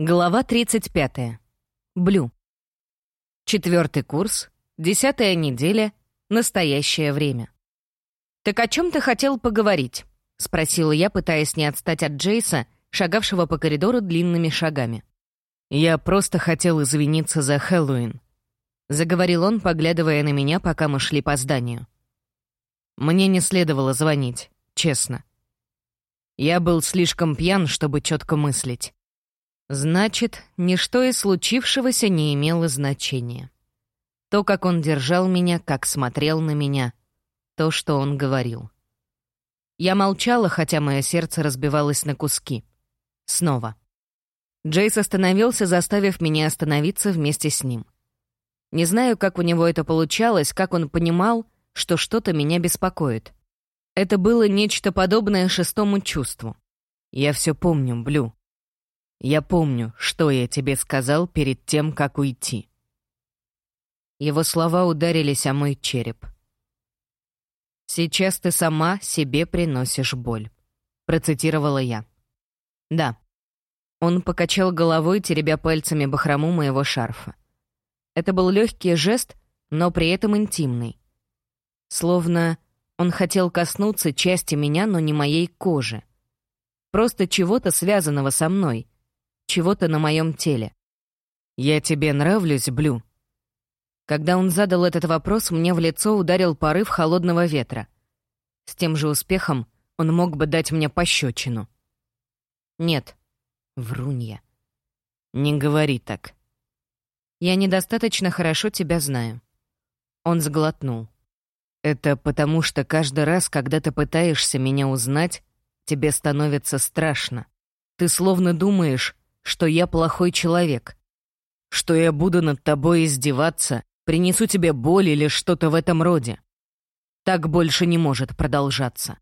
Глава 35. Блю. Четвертый курс, десятая неделя, настоящее время. «Так о чем ты хотел поговорить?» — спросила я, пытаясь не отстать от Джейса, шагавшего по коридору длинными шагами. «Я просто хотел извиниться за Хэллоуин», — заговорил он, поглядывая на меня, пока мы шли по зданию. «Мне не следовало звонить, честно. Я был слишком пьян, чтобы четко мыслить. Значит, ничто из случившегося не имело значения. То, как он держал меня, как смотрел на меня, то, что он говорил. Я молчала, хотя мое сердце разбивалось на куски. Снова. Джейс остановился, заставив меня остановиться вместе с ним. Не знаю, как у него это получалось, как он понимал, что что-то меня беспокоит. Это было нечто подобное шестому чувству. Я все помню, Блю. Я помню, что я тебе сказал перед тем, как уйти». Его слова ударились о мой череп. «Сейчас ты сама себе приносишь боль», — процитировала я. «Да». Он покачал головой, теребя пальцами бахрому моего шарфа. Это был легкий жест, но при этом интимный. Словно он хотел коснуться части меня, но не моей кожи. Просто чего-то связанного со мной, чего-то на моем теле. «Я тебе нравлюсь, Блю?» Когда он задал этот вопрос, мне в лицо ударил порыв холодного ветра. С тем же успехом он мог бы дать мне пощечину. «Нет, врунья. Не говори так. Я недостаточно хорошо тебя знаю». Он сглотнул. «Это потому, что каждый раз, когда ты пытаешься меня узнать, тебе становится страшно. Ты словно думаешь, что я плохой человек, что я буду над тобой издеваться, принесу тебе боль или что-то в этом роде. Так больше не может продолжаться.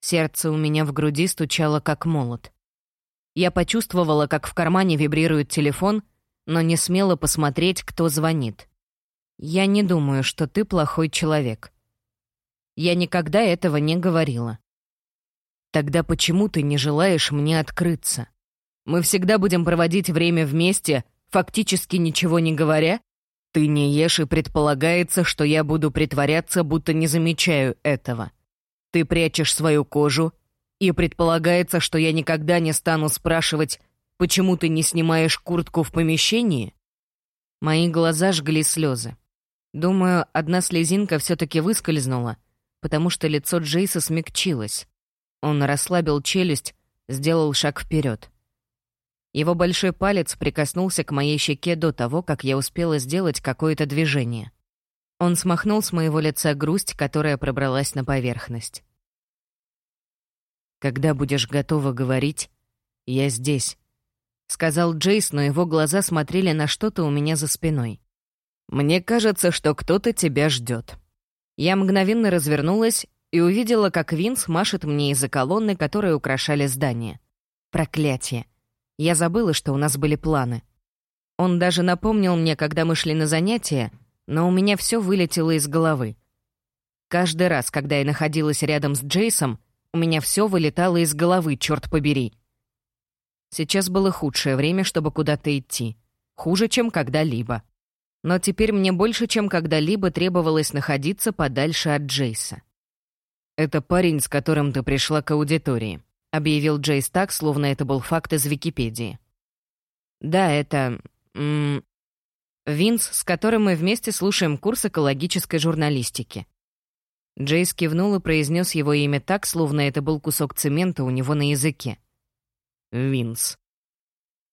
Сердце у меня в груди стучало как молот. Я почувствовала, как в кармане вибрирует телефон, но не смела посмотреть, кто звонит. Я не думаю, что ты плохой человек. Я никогда этого не говорила. Тогда почему ты не желаешь мне открыться? Мы всегда будем проводить время вместе, фактически ничего не говоря? Ты не ешь, и предполагается, что я буду притворяться, будто не замечаю этого. Ты прячешь свою кожу, и предполагается, что я никогда не стану спрашивать, почему ты не снимаешь куртку в помещении? Мои глаза жгли слезы. Думаю, одна слезинка все-таки выскользнула, потому что лицо Джейса смягчилось. Он расслабил челюсть, сделал шаг вперед. Его большой палец прикоснулся к моей щеке до того, как я успела сделать какое-то движение. Он смахнул с моего лица грусть, которая пробралась на поверхность. «Когда будешь готова говорить, я здесь», — сказал Джейс, но его глаза смотрели на что-то у меня за спиной. «Мне кажется, что кто-то тебя ждет». Я мгновенно развернулась и увидела, как Винс машет мне из-за колонны, которые украшали здание. Проклятие. Я забыла, что у нас были планы. Он даже напомнил мне, когда мы шли на занятия, но у меня все вылетело из головы. Каждый раз, когда я находилась рядом с Джейсом, у меня все вылетало из головы, черт побери. Сейчас было худшее время, чтобы куда-то идти. Хуже, чем когда-либо. Но теперь мне больше, чем когда-либо требовалось находиться подальше от Джейса. «Это парень, с которым ты пришла к аудитории», объявил Джейс так, словно это был факт из Википедии. «Да, это... М -м, Винс, с которым мы вместе слушаем курс экологической журналистики». Джейс кивнул и произнес его имя так, словно это был кусок цемента у него на языке. Винс.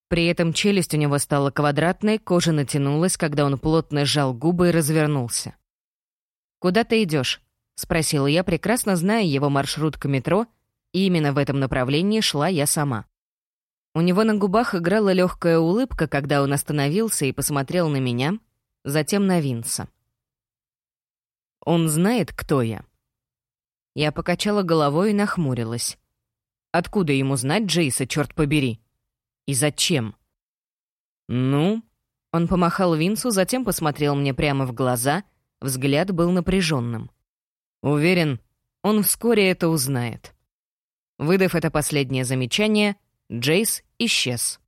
При этом челюсть у него стала квадратной, кожа натянулась, когда он плотно сжал губы и развернулся. «Куда ты идешь? спросила я, прекрасно зная его маршрут к метро — именно в этом направлении шла я сама. У него на губах играла легкая улыбка, когда он остановился и посмотрел на меня, затем на Винса. «Он знает, кто я?» Я покачала головой и нахмурилась. «Откуда ему знать Джейса, черт побери? И зачем?» «Ну?» Он помахал Винсу, затем посмотрел мне прямо в глаза, взгляд был напряженным. «Уверен, он вскоре это узнает». Выдав это последнее замечание, Джейс исчез.